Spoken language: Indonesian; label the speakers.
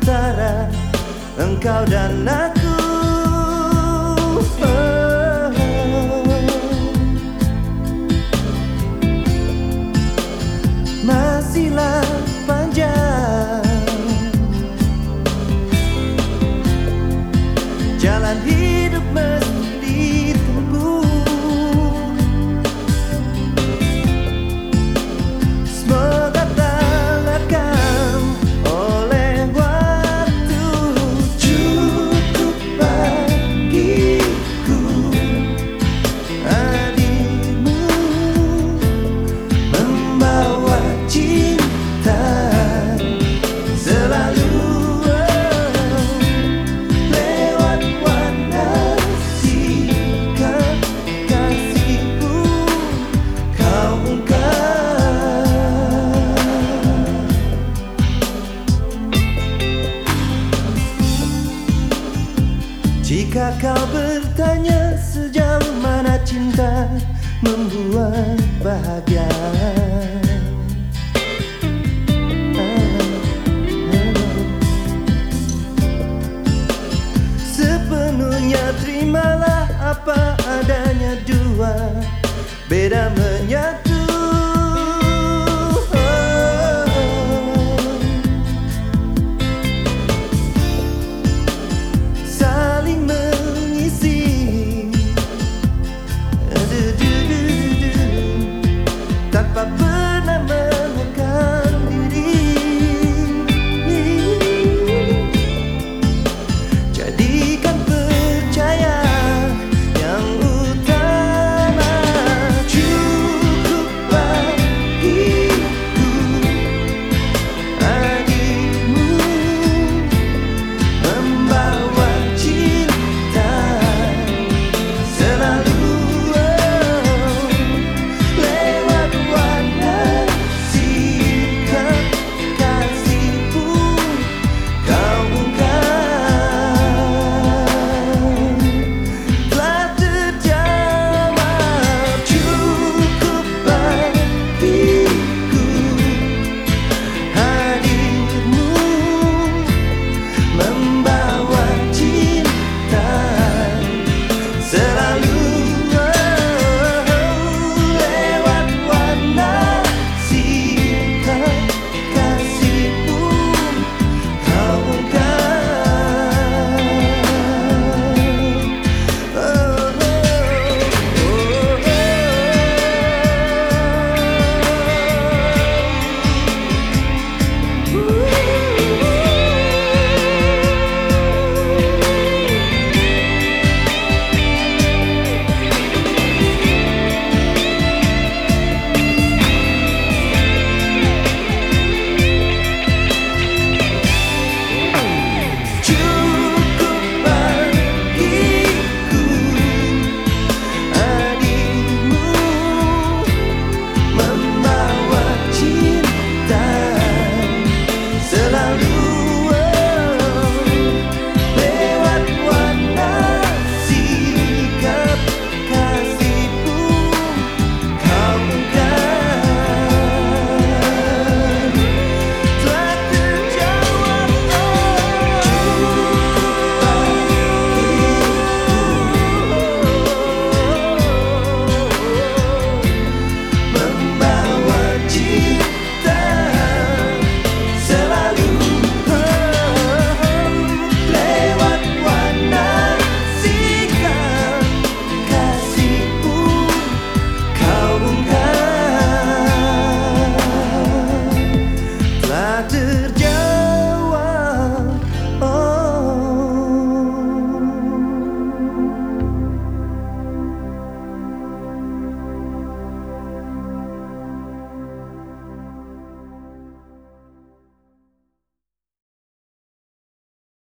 Speaker 1: antara engkau dan aku Jika kau bertanya sejauh mana cinta membuat bahagia. Sepenuhnya terimalah apa adanya dua. Beda menyatu